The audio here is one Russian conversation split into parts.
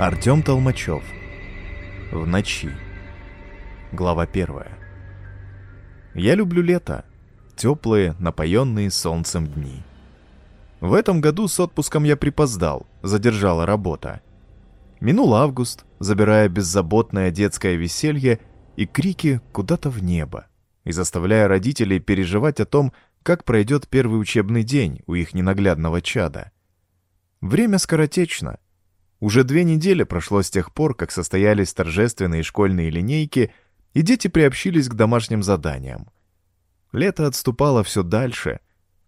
Артем Толмачев. В ночи. Глава первая. Я люблю лето. Теплые, напоенные солнцем дни. В этом году с отпуском я припоздал, задержала работа. Минул август, забирая беззаботное детское веселье и крики куда-то в небо, и заставляя родителей переживать о том, как пройдет первый учебный день у их ненаглядного чада. Время скоротечно — уже две недели прошло с тех пор, как состоялись торжественные школьные линейки, и дети приобщились к домашним заданиям. Лето отступало все дальше,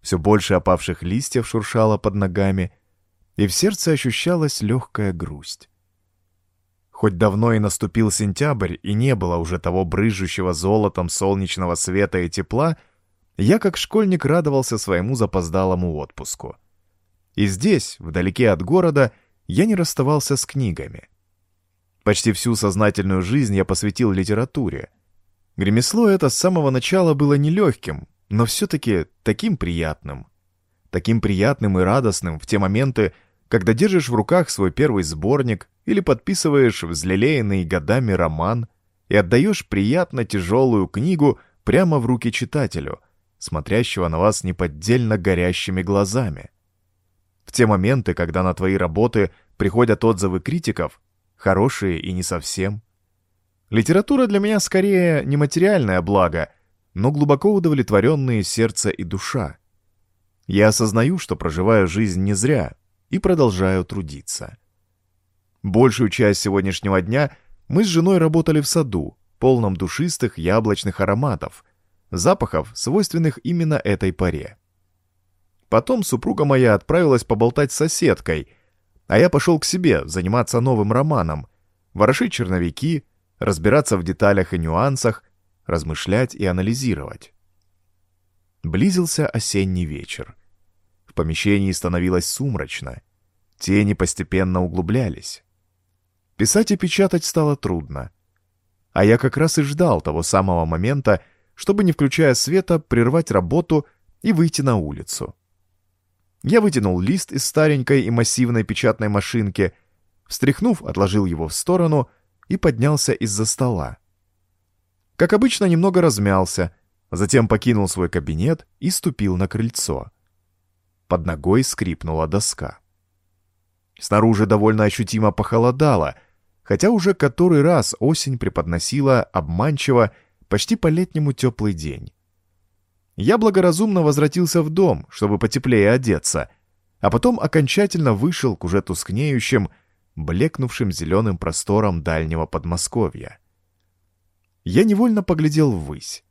все больше опавших листьев шуршало под ногами, и в сердце ощущалась легкая грусть. Хоть давно и наступил сентябрь, и не было уже того брызжущего золотом солнечного света и тепла, я как школьник радовался своему запоздалому отпуску. И здесь, вдалеке от города, я не расставался с книгами. Почти всю сознательную жизнь я посвятил литературе. Ремесло это с самого начала было нелегким, но все-таки таким приятным. Таким приятным и радостным в те моменты, когда держишь в руках свой первый сборник или подписываешь взлелеянный годами роман и отдаешь приятно тяжелую книгу прямо в руки читателю, смотрящего на вас неподдельно горящими глазами. В те моменты, когда на твои работы приходят отзывы критиков, хорошие и не совсем. Литература для меня скорее не материальное благо, но глубоко удовлетворенные сердце и душа. Я осознаю, что проживаю жизнь не зря и продолжаю трудиться. Большую часть сегодняшнего дня мы с женой работали в саду, полном душистых яблочных ароматов, запахов, свойственных именно этой паре. Потом супруга моя отправилась поболтать с соседкой, а я пошел к себе заниматься новым романом, ворошить черновики, разбираться в деталях и нюансах, размышлять и анализировать. Близился осенний вечер. В помещении становилось сумрачно. Тени постепенно углублялись. Писать и печатать стало трудно. А я как раз и ждал того самого момента, чтобы, не включая света, прервать работу и выйти на улицу. Я вытянул лист из старенькой и массивной печатной машинки, встряхнув, отложил его в сторону и поднялся из-за стола. Как обычно, немного размялся, затем покинул свой кабинет и ступил на крыльцо. Под ногой скрипнула доска. Снаружи довольно ощутимо похолодало, хотя уже который раз осень преподносила обманчиво почти по-летнему теплый день. Я благоразумно возвратился в дом, чтобы потеплее одеться, а потом окончательно вышел к уже тускнеющим, блекнувшим зеленым просторам дальнего Подмосковья. Я невольно поглядел ввысь.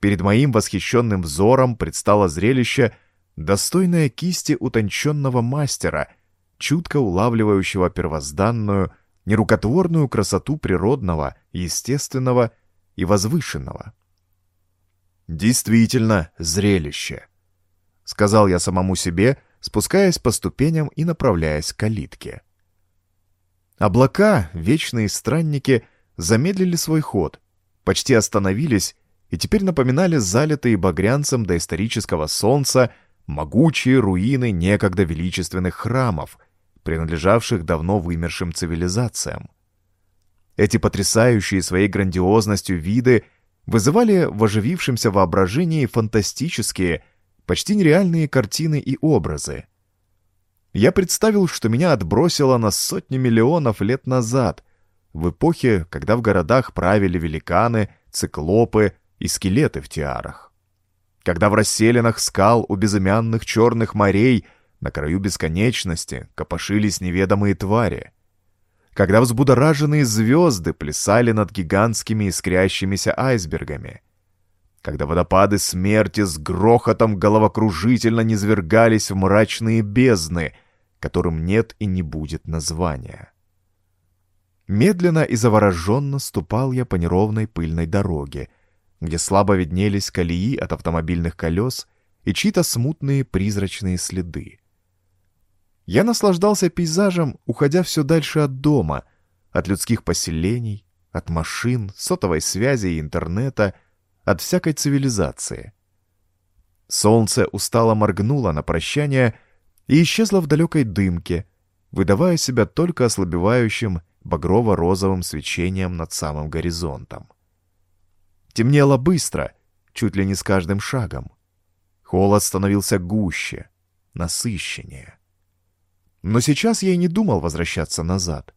Перед моим восхищенным взором предстало зрелище, достойное кисти утонченного мастера, чутко улавливающего первозданную, нерукотворную красоту природного, естественного и возвышенного. Действительно, зрелище, сказал я самому себе, спускаясь по ступеням и направляясь к калитке. Облака, вечные странники, замедлили свой ход, почти остановились и теперь напоминали залитые багрянцем доисторического солнца могучие руины некогда величественных храмов, принадлежавших давно вымершим цивилизациям. Эти потрясающие своей грандиозностью виды – вызывали в оживившемся воображении фантастические, почти нереальные картины и образы. Я представил, что меня отбросило на сотни миллионов лет назад, в эпохе, когда в городах правили великаны, циклопы и скелеты в тиарах. Когда в расселенных скал у безымянных черных морей на краю бесконечности копошились неведомые твари — когда взбудораженные звезды плясали над гигантскими искрящимися айсбергами, когда водопады смерти с грохотом головокружительно низвергались в мрачные бездны, которым нет и не будет названия. Медленно и завороженно ступал я по неровной пыльной дороге, где слабо виднелись колеи от автомобильных колес и чьи-то смутные призрачные следы. Я наслаждался пейзажем, уходя все дальше от дома, от людских поселений, от машин, сотовой связи и интернета, от всякой цивилизации. Солнце устало моргнуло на прощание и исчезло в далекой дымке, выдавая себя только ослабевающим багрово-розовым свечением над самым горизонтом. Темнело быстро, чуть ли не с каждым шагом. Холод становился гуще, насыщеннее. Но сейчас я и не думал возвращаться назад.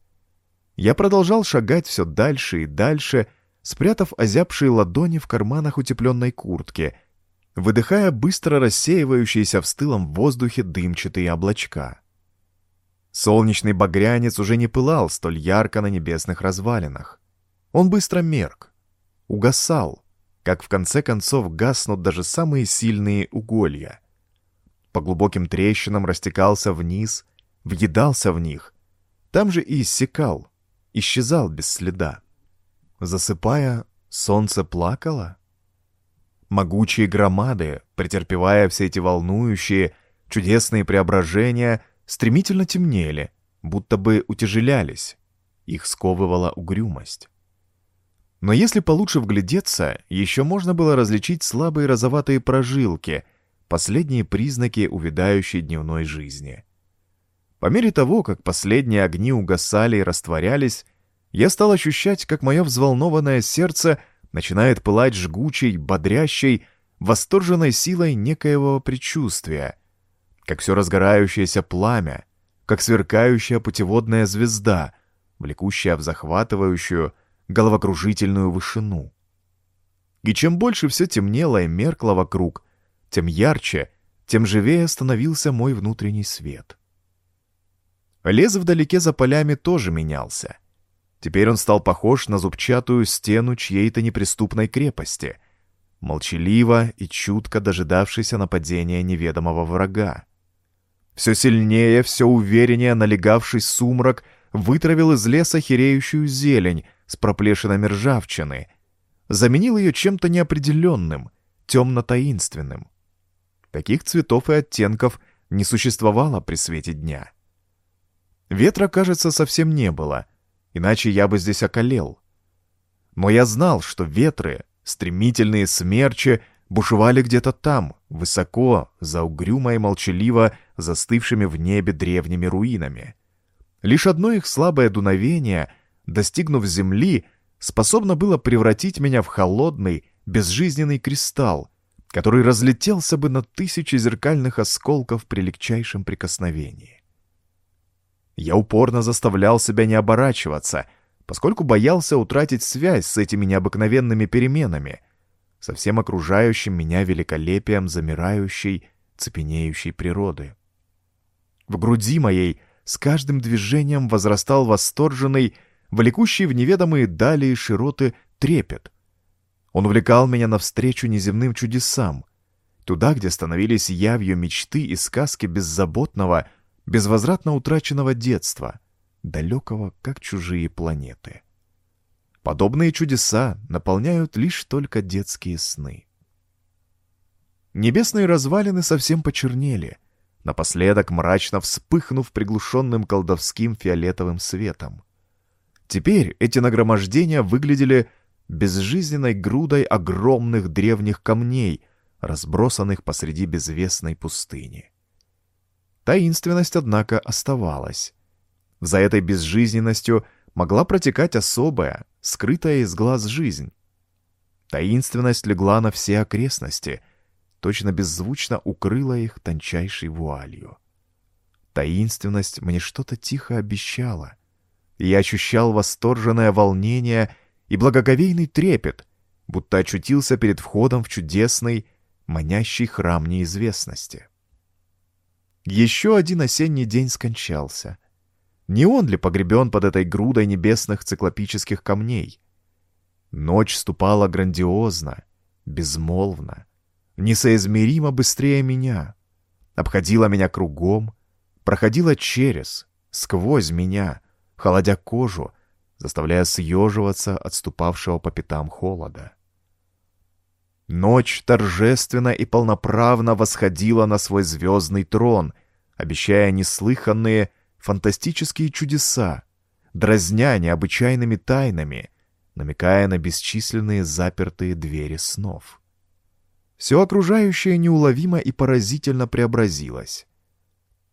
Я продолжал шагать все дальше и дальше, спрятав озябшие ладони в карманах утепленной куртки, выдыхая быстро рассеивающиеся в стылом воздухе дымчатые облачка. Солнечный багрянец уже не пылал столь ярко на небесных развалинах. Он быстро мерк, угасал, как в конце концов гаснут даже самые сильные уголья. По глубоким трещинам растекался вниз, въедался в них, там же и иссякал, исчезал без следа. Засыпая, солнце плакало? Могучие громады, претерпевая все эти волнующие, чудесные преображения, стремительно темнели, будто бы утяжелялись. Их сковывала угрюмость. Но если получше вглядеться, еще можно было различить слабые розоватые прожилки, последние признаки увядающей дневной жизни. По мере того, как последние огни угасали и растворялись, я стал ощущать, как мое взволнованное сердце начинает пылать жгучей, бодрящей, восторженной силой некоего предчувствия, как все разгорающееся пламя, как сверкающая путеводная звезда, влекущая в захватывающую, головокружительную вышину. И чем больше все темнело и меркло вокруг, тем ярче, тем живее становился мой внутренний свет. Лес вдалеке за полями тоже менялся. Теперь он стал похож на зубчатую стену чьей-то неприступной крепости, молчаливо и чутко дожидавшийся нападения неведомого врага. Все сильнее, все увереннее налегавший сумрак вытравил из леса хереющую зелень с проплешинами ржавчины, заменил ее чем-то неопределенным, темно-таинственным. Таких цветов и оттенков не существовало при свете дня. Ветра, кажется, совсем не было, иначе я бы здесь околел. Но я знал, что ветры, стремительные смерчи, бушевали где-то там, высоко, за угрюмо и молчаливо застывшими в небе древними руинами. Лишь одно их слабое дуновение, достигнув земли, способно было превратить меня в холодный, безжизненный кристалл, который разлетелся бы на тысячи зеркальных осколков при легчайшем прикосновении. Я упорно заставлял себя не оборачиваться, поскольку боялся утратить связь с этими необыкновенными переменами, со всем окружающим меня великолепием замирающей, цепенеющей природы. В груди моей с каждым движением возрастал восторженный, влекущий в неведомые дали и широты трепет. Он увлекал меня навстречу неземным чудесам, туда, где становились явью мечты и сказки беззаботного, безвозвратно утраченного детства, далекого, как чужие планеты. Подобные чудеса наполняют лишь только детские сны. Небесные развалины совсем почернели, напоследок мрачно вспыхнув приглушенным колдовским фиолетовым светом. Теперь эти нагромождения выглядели безжизненной грудой огромных древних камней, разбросанных посреди безвестной пустыни. Таинственность, однако, оставалась. За этой безжизненностью могла протекать особая, скрытая из глаз жизнь. Таинственность легла на все окрестности, точно беззвучно укрыла их тончайшей вуалью. Таинственность мне что-то тихо обещала, и я ощущал восторженное волнение и благоговейный трепет, будто очутился перед входом в чудесный, манящий храм неизвестности. Еще один осенний день скончался. Не он ли погребен под этой грудой небесных циклопических камней? Ночь ступала грандиозно, безмолвно, несоизмеримо быстрее меня, обходила меня кругом, проходила через, сквозь меня, холодя кожу, заставляя съеживаться отступавшего по пятам холода. Ночь торжественно и полноправно восходила на свой звездный трон, обещая неслыханные фантастические чудеса, дразня необычайными тайнами, намекая на бесчисленные запертые двери снов. Все окружающее неуловимо и поразительно преобразилось.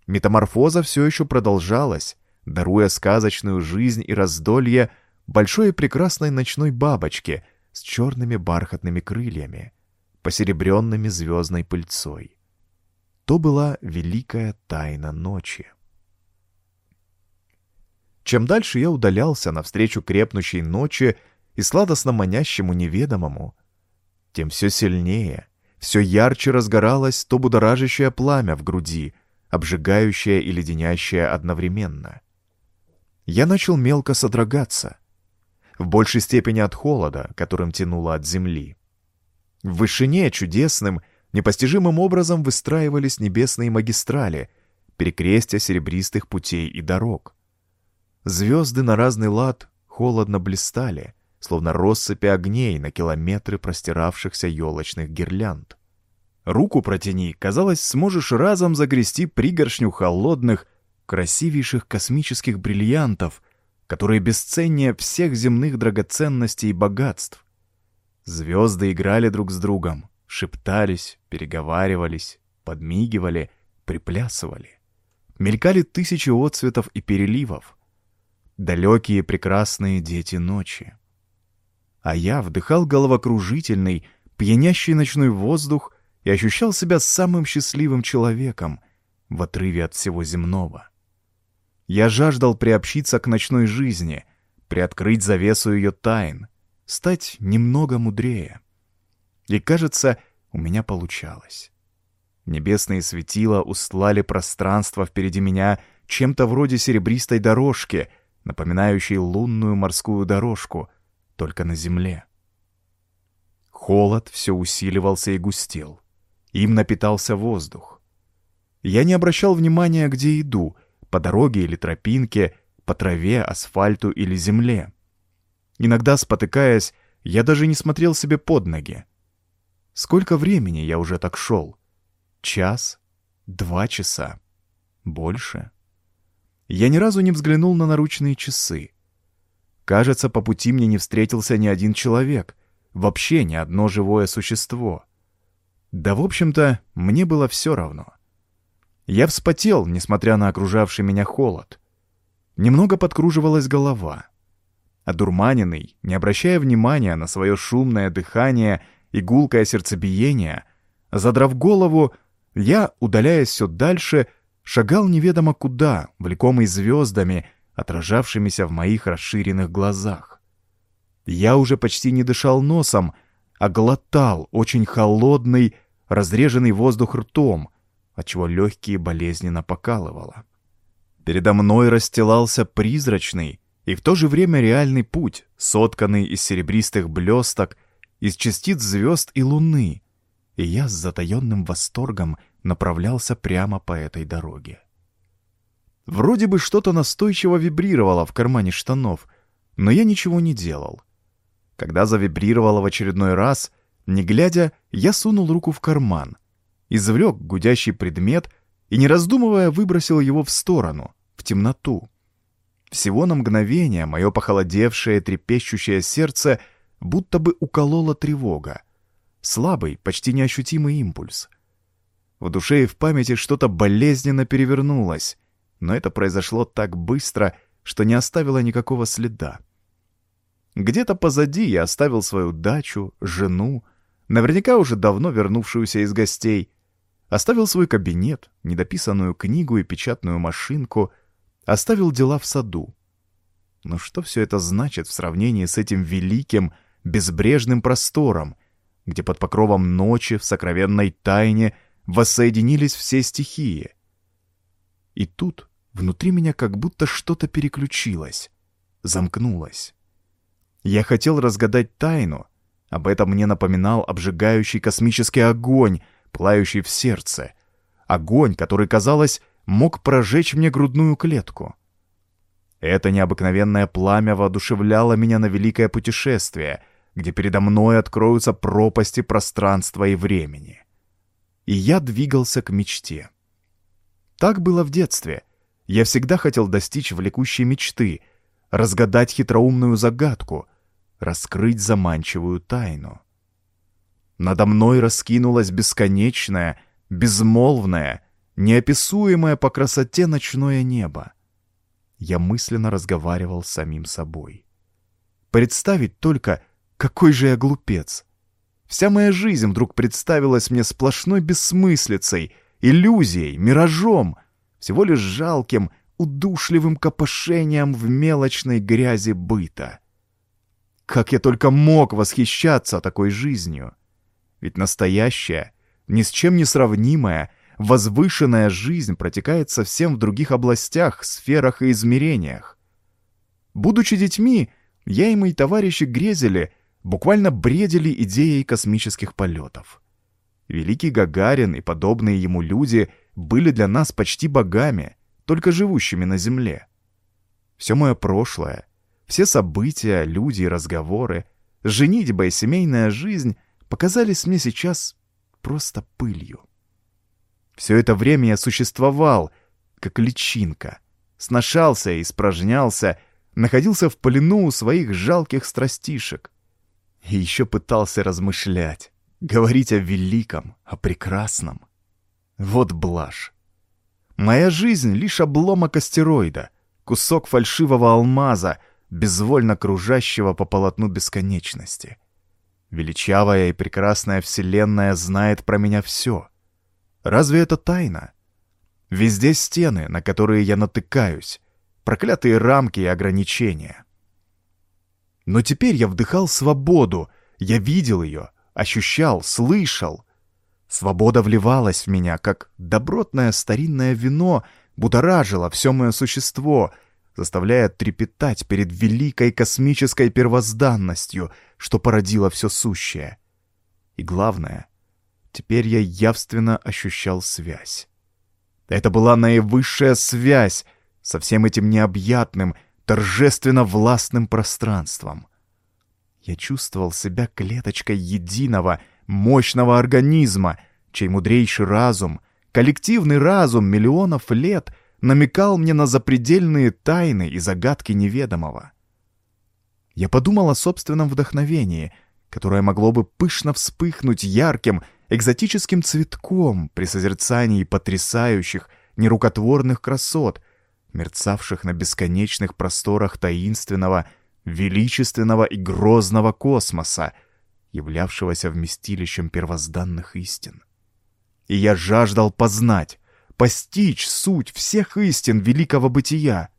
Метаморфоза все еще продолжалась, даруя сказочную жизнь и раздолье большой и прекрасной ночной бабочке с черными бархатными крыльями, посеребренными звездной пыльцой. То была великая тайна ночи. Чем дальше я удалялся навстречу крепнущей ночи и сладостно манящему неведомому, тем все сильнее, все ярче разгоралось то будоражащее пламя в груди, обжигающее и леденящее одновременно. Я начал мелко содрогаться, в большей степени от холода, которым тянуло от земли. В вышине чудесным, непостижимым образом выстраивались небесные магистрали, перекрестя серебристых путей и дорог. Звезды на разный лад холодно блистали, словно россыпи огней на километры простиравшихся елочных гирлянд. Руку протяни, казалось, сможешь разом загрести пригоршню холодных, красивейших космических бриллиантов, которые бесценнее всех земных драгоценностей и богатств. Звезды играли друг с другом, шептались, переговаривались, подмигивали, приплясывали. Мелькали тысячи отцветов и переливов. Далекие прекрасные дети ночи а я вдыхал головокружительный, пьянящий ночной воздух и ощущал себя самым счастливым человеком в отрыве от всего земного. Я жаждал приобщиться к ночной жизни, приоткрыть завесу ее тайн, стать немного мудрее. И, кажется, у меня получалось. Небесные светила устлали пространство впереди меня чем-то вроде серебристой дорожки, напоминающей лунную морскую дорожку, только на земле. Холод все усиливался и густел. Им напитался воздух. Я не обращал внимания, где иду, по дороге или тропинке, по траве, асфальту или земле. Иногда, спотыкаясь, я даже не смотрел себе под ноги. Сколько времени я уже так шел? Час? Два часа? Больше? Я ни разу не взглянул на наручные часы. Кажется, по пути мне не встретился ни один человек, вообще ни одно живое существо. Да, в общем-то, мне было все равно. Я вспотел, несмотря на окружавший меня холод. Немного подкруживалась голова. Одурманенный, не обращая внимания на свое шумное дыхание и гулкое сердцебиение, задрав голову, я, удаляясь все дальше, шагал неведомо куда, влекомый звездами отражавшимися в моих расширенных глазах. Я уже почти не дышал носом, а глотал очень холодный, разреженный воздух ртом, отчего легкие болезненно покалывало. Передо мной расстилался призрачный и в то же время реальный путь, сотканный из серебристых блесток, из частиц звезд и луны, и я с затаенным восторгом направлялся прямо по этой дороге. Вроде бы что-то настойчиво вибрировало в кармане штанов, но я ничего не делал. Когда завибрировало в очередной раз, не глядя, я сунул руку в карман, извлек гудящий предмет и, не раздумывая, выбросил его в сторону, в темноту. Всего на мгновение мое похолодевшее, трепещущее сердце будто бы уколола тревога. Слабый, почти неощутимый импульс. В душе и в памяти что-то болезненно перевернулось, но это произошло так быстро, что не оставило никакого следа. Где-то позади я оставил свою дачу, жену, наверняка уже давно вернувшуюся из гостей, оставил свой кабинет, недописанную книгу и печатную машинку, оставил дела в саду. Но что все это значит в сравнении с этим великим, безбрежным простором, где под покровом ночи в сокровенной тайне воссоединились все стихии? И тут внутри меня как будто что-то переключилось, замкнулось. Я хотел разгадать тайну. Об этом мне напоминал обжигающий космический огонь, плающий в сердце. Огонь, который, казалось, мог прожечь мне грудную клетку. Это необыкновенное пламя воодушевляло меня на великое путешествие, где передо мной откроются пропасти пространства и времени. И я двигался к мечте. Так было в детстве. Я всегда хотел достичь влекущей мечты, разгадать хитроумную загадку, раскрыть заманчивую тайну. Надо мной раскинулась бесконечная, безмолвная, неописуемое по красоте ночное небо. Я мысленно разговаривал с самим собой. Представить только, какой же я глупец. Вся моя жизнь вдруг представилась мне сплошной бессмыслицей, иллюзией, миражом, всего лишь жалким, удушливым копошением в мелочной грязи быта. Как я только мог восхищаться такой жизнью? Ведь настоящая, ни с чем не сравнимая, возвышенная жизнь протекает совсем в других областях, сферах и измерениях. Будучи детьми, я и мои товарищи грезили, буквально бредили идеей космических полетов. Великий Гагарин и подобные ему люди были для нас почти богами, только живущими на Земле. Все мое прошлое, все события, люди и разговоры, женитьба и семейная жизнь показались мне сейчас просто пылью. Все это время я существовал, как личинка, сношался и испражнялся, находился в плену у своих жалких страстишек. И еще пытался размышлять, говорить о великом, о прекрасном. Вот блажь. Моя жизнь — лишь обломок астероида, кусок фальшивого алмаза, безвольно кружащего по полотну бесконечности. Величавая и прекрасная Вселенная знает про меня все — Разве это тайна? Везде стены, на которые я натыкаюсь, проклятые рамки и ограничения. Но теперь я вдыхал свободу, я видел ее, ощущал, слышал. Свобода вливалась в меня, как добротное старинное вино будоражило все мое существо, заставляя трепетать перед великой космической первозданностью, что породило все сущее. И главное — Теперь я явственно ощущал связь. Это была наивысшая связь со всем этим необъятным, торжественно властным пространством. Я чувствовал себя клеточкой единого, мощного организма, чей мудрейший разум, коллективный разум миллионов лет намекал мне на запредельные тайны и загадки неведомого. Я подумал о собственном вдохновении, которое могло бы пышно вспыхнуть ярким, экзотическим цветком при созерцании потрясающих, нерукотворных красот, мерцавших на бесконечных просторах таинственного, величественного и грозного космоса, являвшегося вместилищем первозданных истин. И я жаждал познать, постичь суть всех истин великого бытия.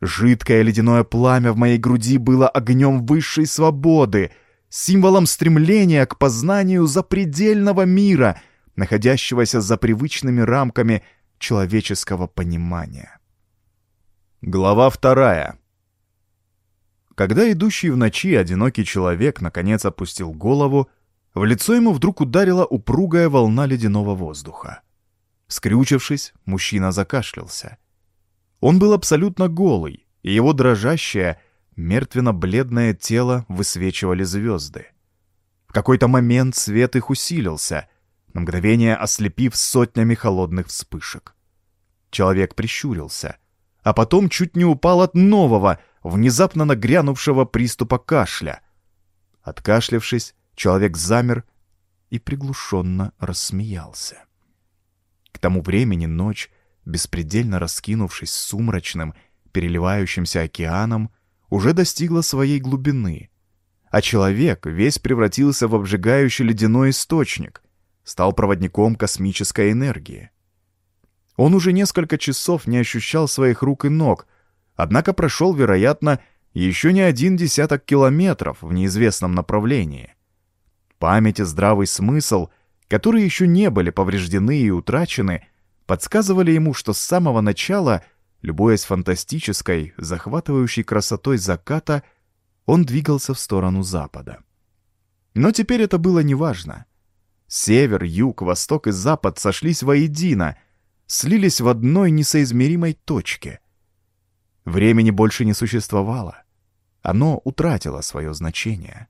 Жидкое ледяное пламя в моей груди было огнем высшей свободы — символом стремления к познанию запредельного мира, находящегося за привычными рамками человеческого понимания. Глава вторая. Когда идущий в ночи одинокий человек наконец опустил голову, в лицо ему вдруг ударила упругая волна ледяного воздуха. Скрючившись, мужчина закашлялся. Он был абсолютно голый, и его дрожащая, мертвенно-бледное тело высвечивали звезды. В какой-то момент свет их усилился, на мгновение ослепив сотнями холодных вспышек. Человек прищурился, а потом чуть не упал от нового, внезапно нагрянувшего приступа кашля. Откашлявшись, человек замер и приглушенно рассмеялся. К тому времени ночь, беспредельно раскинувшись сумрачным, переливающимся океаном, уже достигла своей глубины, а человек весь превратился в обжигающий ледяной источник, стал проводником космической энергии. Он уже несколько часов не ощущал своих рук и ног, однако прошел, вероятно, еще не один десяток километров в неизвестном направлении. Память и здравый смысл, которые еще не были повреждены и утрачены, подсказывали ему, что с самого начала — Любуясь фантастической, захватывающей красотой заката, он двигался в сторону запада. Но теперь это было неважно. Север, юг, восток и запад сошлись воедино, слились в одной несоизмеримой точке. Времени больше не существовало. Оно утратило свое значение.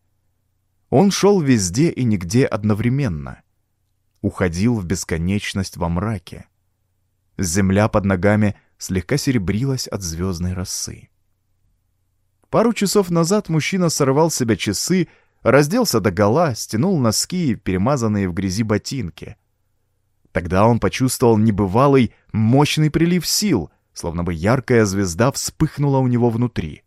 Он шел везде и нигде одновременно. Уходил в бесконечность во мраке. Земля под ногами — слегка серебрилась от звездной росы. Пару часов назад мужчина сорвал с себя часы, разделся до гола, стянул носки и перемазанные в грязи ботинки. Тогда он почувствовал небывалый мощный прилив сил, словно бы яркая звезда вспыхнула у него внутри.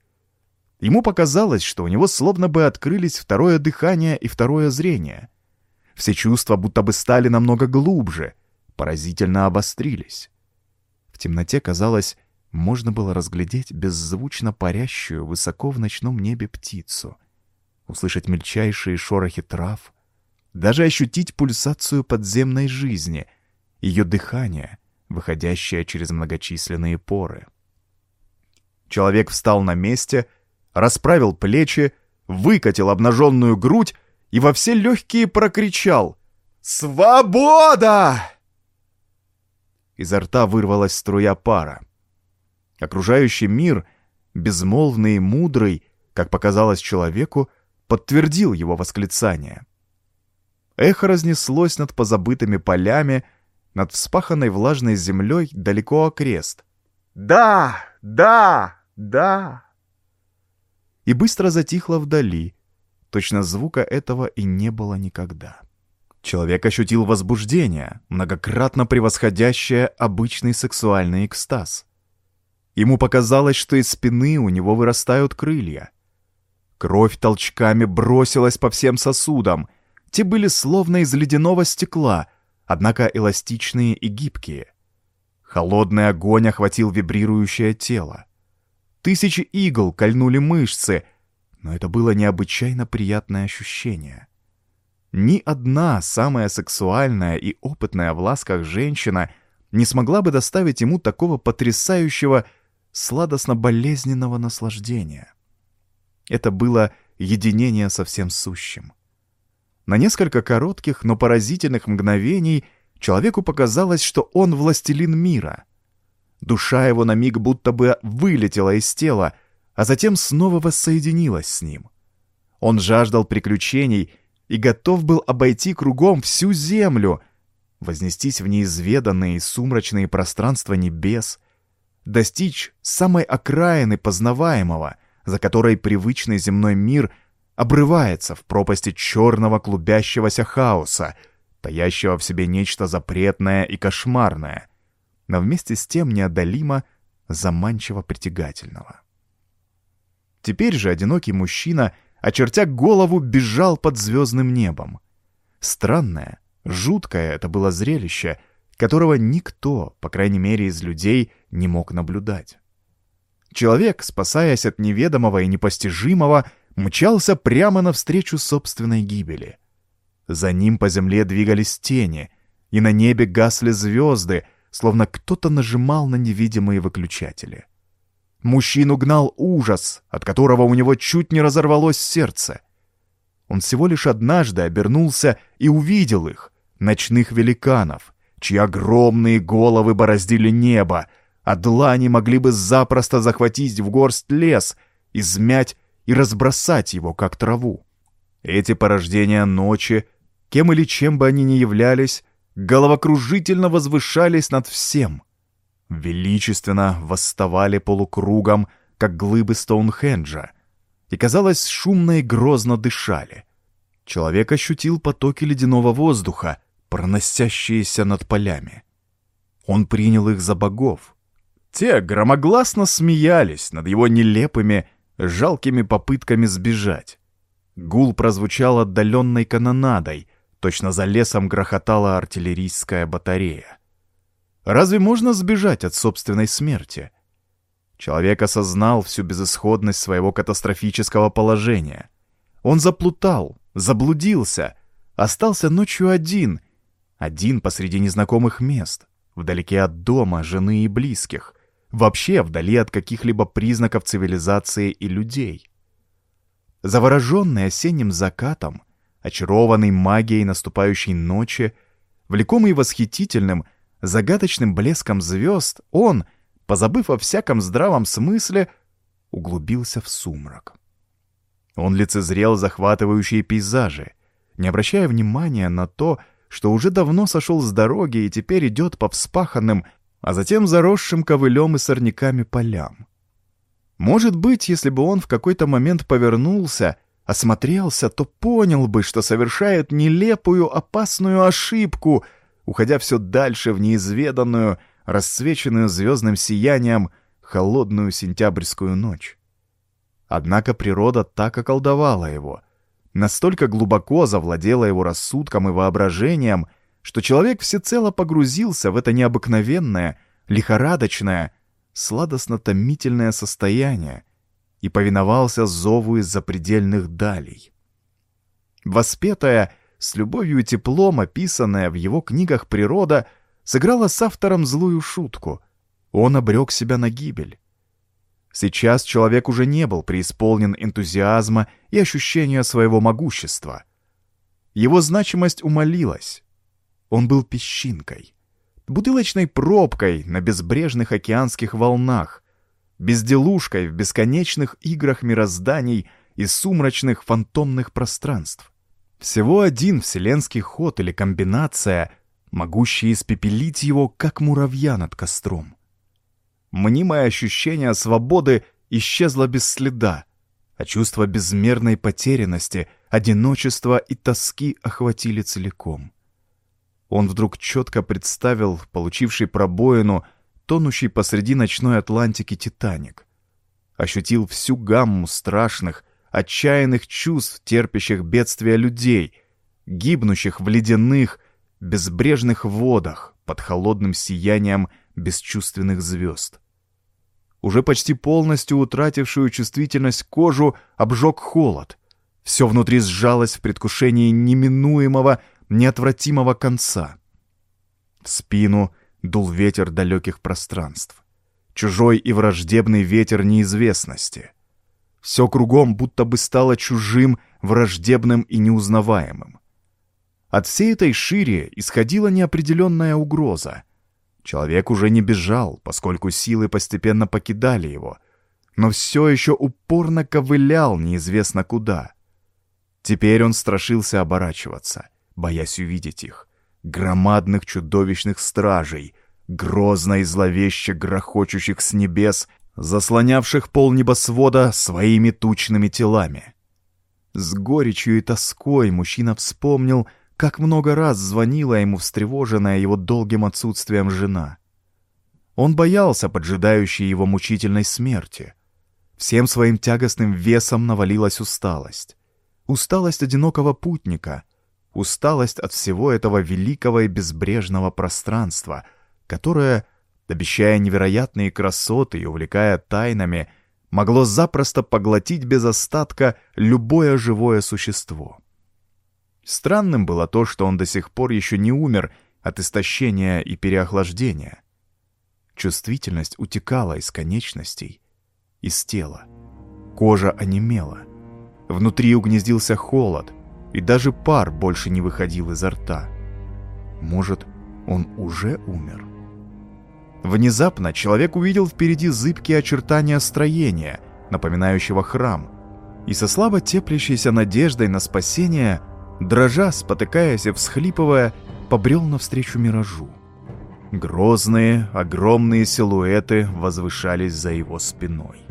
Ему показалось, что у него словно бы открылись второе дыхание и второе зрение. Все чувства будто бы стали намного глубже, поразительно обострились. Темноте, казалось, можно было разглядеть беззвучно парящую высоко в ночном небе птицу, услышать мельчайшие шорохи трав, даже ощутить пульсацию подземной жизни, ее дыхание, выходящее через многочисленные поры. Человек встал на месте, расправил плечи, выкатил обнаженную грудь и во все легкие прокричал «Свобода!» Изо рта вырвалась струя пара. Окружающий мир, безмолвный и мудрый, как показалось человеку, подтвердил его восклицание. Эхо разнеслось над позабытыми полями, над вспаханной влажной землей далеко окрест. «Да! Да! Да!» И быстро затихло вдали. Точно звука этого и не было никогда. Человек ощутил возбуждение, многократно превосходящее обычный сексуальный экстаз. Ему показалось, что из спины у него вырастают крылья. Кровь толчками бросилась по всем сосудам. Те были словно из ледяного стекла, однако эластичные и гибкие. Холодный огонь охватил вибрирующее тело. Тысячи игл кольнули мышцы, но это было необычайно приятное ощущение. Ни одна самая сексуальная и опытная в ласках женщина не смогла бы доставить ему такого потрясающего, сладостно-болезненного наслаждения. Это было единение со всем сущим. На несколько коротких, но поразительных мгновений человеку показалось, что он властелин мира. Душа его на миг будто бы вылетела из тела, а затем снова воссоединилась с ним. Он жаждал приключений и готов был обойти кругом всю землю, вознестись в неизведанные сумрачные пространства небес, достичь самой окраины познаваемого, за которой привычный земной мир обрывается в пропасти черного клубящегося хаоса, таящего в себе нечто запретное и кошмарное, но вместе с тем неодолимо заманчиво притягательного. Теперь же одинокий мужчина — очертя голову, бежал под звездным небом. Странное, жуткое это было зрелище, которого никто, по крайней мере из людей, не мог наблюдать. Человек, спасаясь от неведомого и непостижимого, мчался прямо навстречу собственной гибели. За ним по земле двигались тени, и на небе гасли звезды, словно кто-то нажимал на невидимые выключатели. Мужчину гнал ужас, от которого у него чуть не разорвалось сердце. Он всего лишь однажды обернулся и увидел их, ночных великанов, чьи огромные головы бороздили небо, а длани могли бы запросто захватить в горсть лес, измять и разбросать его, как траву. Эти порождения ночи, кем или чем бы они ни являлись, головокружительно возвышались над всем — величественно восставали полукругом, как глыбы Стоунхенджа, и, казалось, шумно и грозно дышали. Человек ощутил потоки ледяного воздуха, проносящиеся над полями. Он принял их за богов. Те громогласно смеялись над его нелепыми, жалкими попытками сбежать. Гул прозвучал отдаленной канонадой, точно за лесом грохотала артиллерийская батарея. Разве можно сбежать от собственной смерти? Человек осознал всю безысходность своего катастрофического положения. Он заплутал, заблудился, остался ночью один, один посреди незнакомых мест, вдалеке от дома, жены и близких, вообще вдали от каких-либо признаков цивилизации и людей. Завороженный осенним закатом, очарованный магией наступающей ночи, влекомый восхитительным, загадочным блеском звезд, он, позабыв о всяком здравом смысле, углубился в сумрак. Он лицезрел захватывающие пейзажи, не обращая внимания на то, что уже давно сошел с дороги и теперь идет по вспаханным, а затем заросшим ковылем и сорняками полям. Может быть, если бы он в какой-то момент повернулся, осмотрелся, то понял бы, что совершает нелепую, опасную ошибку — уходя все дальше в неизведанную, расцвеченную звездным сиянием, холодную сентябрьскую ночь. Однако природа так околдовала его, настолько глубоко завладела его рассудком и воображением, что человек всецело погрузился в это необыкновенное, лихорадочное, сладостно-томительное состояние и повиновался зову из запредельных далей. Воспетая, с любовью и теплом описанная в его книгах природа, сыграла с автором злую шутку. Он обрек себя на гибель. Сейчас человек уже не был преисполнен энтузиазма и ощущения своего могущества. Его значимость умолилась. Он был песчинкой, бутылочной пробкой на безбрежных океанских волнах, безделушкой в бесконечных играх мирозданий и сумрачных фантомных пространств. Всего один вселенский ход или комбинация, могущий испепелить его, как муравья над костром. Мнимое ощущение свободы исчезло без следа, а чувство безмерной потерянности, одиночества и тоски охватили целиком. Он вдруг четко представил получивший пробоину, тонущий посреди ночной Атлантики Титаник. Ощутил всю гамму страшных, отчаянных чувств, терпящих бедствия людей, гибнущих в ледяных, безбрежных водах под холодным сиянием бесчувственных звезд. Уже почти полностью утратившую чувствительность кожу обжег холод. Все внутри сжалось в предвкушении неминуемого, неотвратимого конца. В спину дул ветер далеких пространств. Чужой и враждебный ветер неизвестности — все кругом будто бы стало чужим, враждебным и неузнаваемым. От всей этой шире исходила неопределенная угроза. Человек уже не бежал, поскольку силы постепенно покидали его, но все еще упорно ковылял неизвестно куда. Теперь он страшился оборачиваться, боясь увидеть их, громадных чудовищных стражей, грозно и зловеще грохочущих с небес заслонявших пол небосвода своими тучными телами. С горечью и тоской мужчина вспомнил, как много раз звонила ему встревоженная его долгим отсутствием жена. Он боялся поджидающей его мучительной смерти. Всем своим тягостным весом навалилась усталость. Усталость одинокого путника, усталость от всего этого великого и безбрежного пространства, которое обещая невероятные красоты и увлекая тайнами, могло запросто поглотить без остатка любое живое существо. Странным было то, что он до сих пор еще не умер от истощения и переохлаждения. Чувствительность утекала из конечностей, из тела. Кожа онемела. Внутри угнездился холод, и даже пар больше не выходил изо рта. Может, он уже умер? Внезапно человек увидел впереди зыбкие очертания строения, напоминающего храм, и со слабо теплящейся надеждой на спасение, дрожа, спотыкаясь и всхлипывая, побрел навстречу миражу. Грозные, огромные силуэты возвышались за его спиной.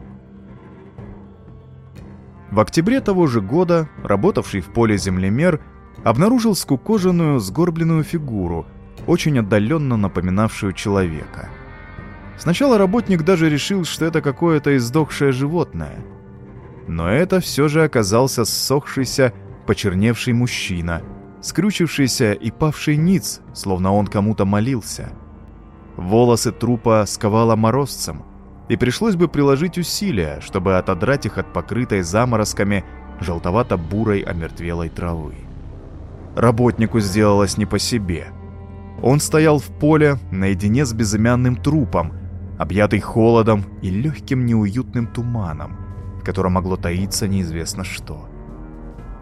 В октябре того же года работавший в поле землемер обнаружил скукоженную, сгорбленную фигуру, очень отдаленно напоминавшую человека — Сначала работник даже решил, что это какое-то издохшее животное. Но это все же оказался ссохшийся, почерневший мужчина, скрючившийся и павший ниц, словно он кому-то молился. Волосы трупа сковало морозцем, и пришлось бы приложить усилия, чтобы отодрать их от покрытой заморозками желтовато-бурой омертвелой травы. Работнику сделалось не по себе. Он стоял в поле наедине с безымянным трупом, объятый холодом и легким неуютным туманом, в котором могло таиться неизвестно что.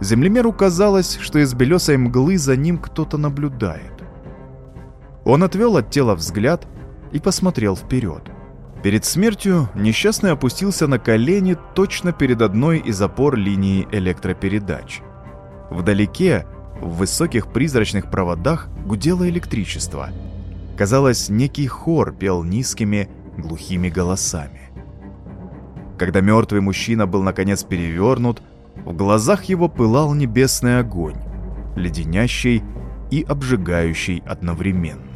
Землемеру казалось, что из белесой мглы за ним кто-то наблюдает. Он отвел от тела взгляд и посмотрел вперед. Перед смертью несчастный опустился на колени точно перед одной из опор линии электропередач. Вдалеке, в высоких призрачных проводах, гудело электричество. Казалось, некий хор пел низкими, глухими голосами. Когда мертвый мужчина был наконец перевернут, в глазах его пылал небесный огонь, леденящий и обжигающей одновременно.